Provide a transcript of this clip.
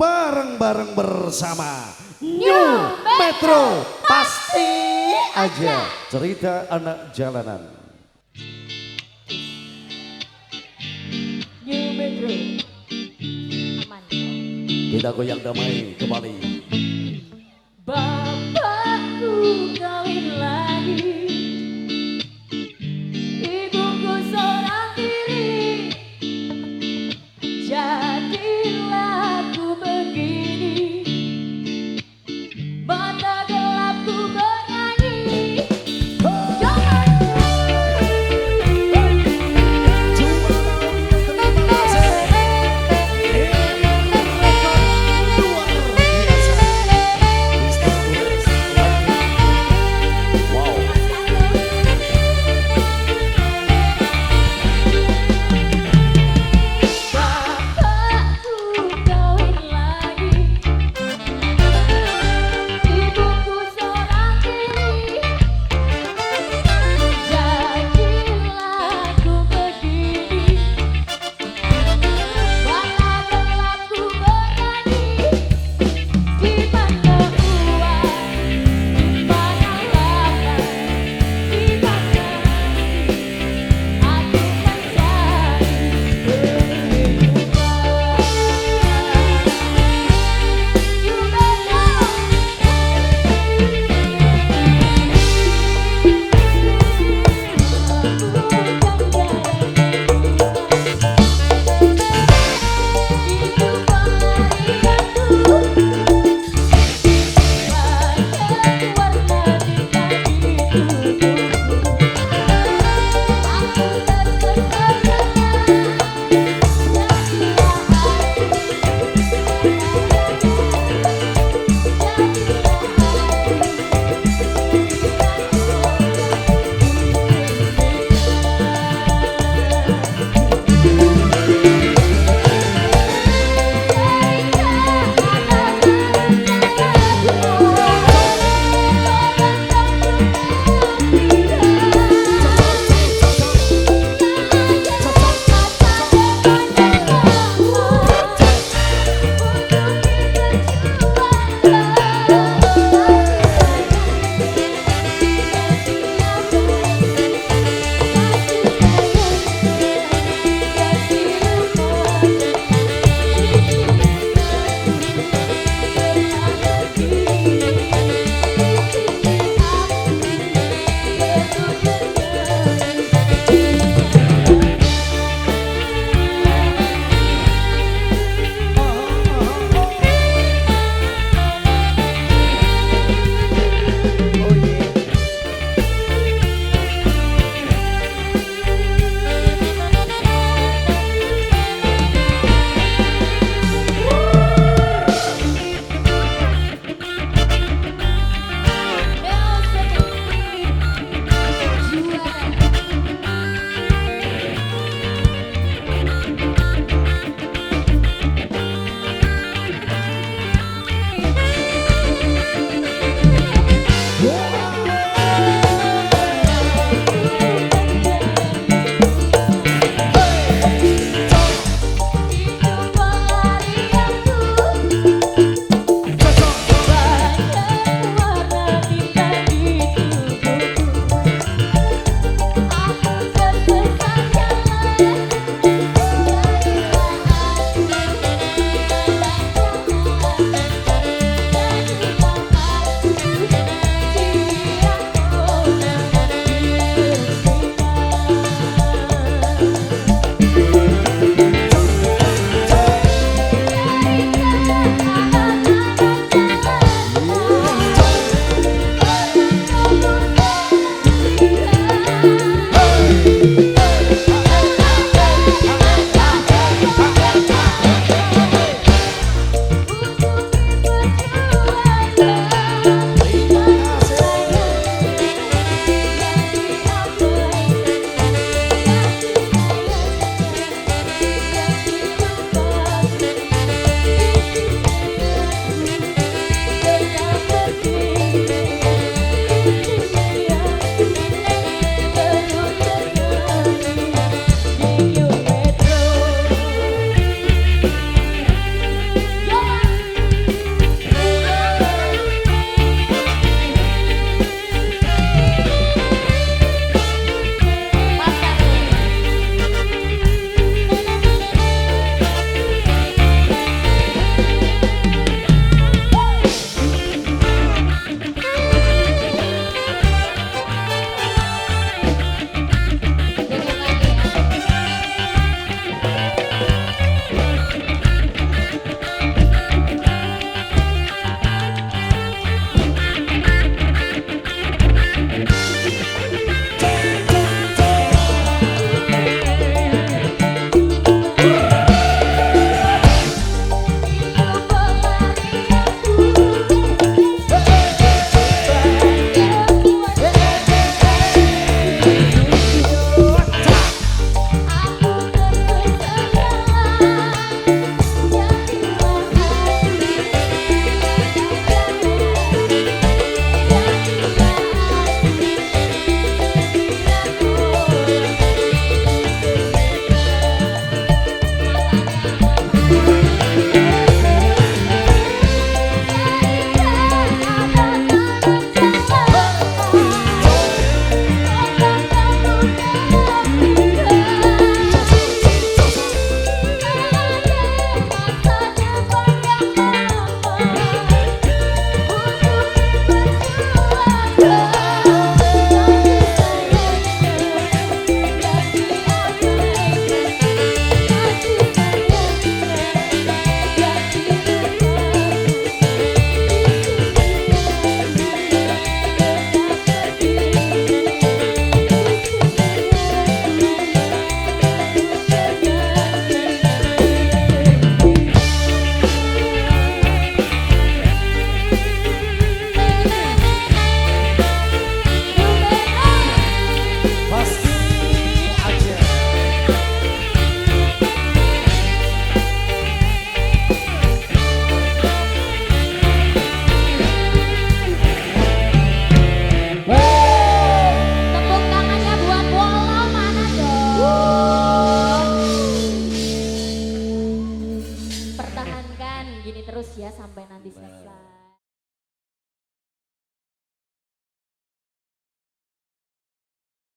bareng-bareng bersama New Metro pasti aja cerita anak jalanan. New Metro. Aman. Kita goyang damai kembali. Bapakku kawin lagi. Ibuku seorang diri. Jadilah sampai.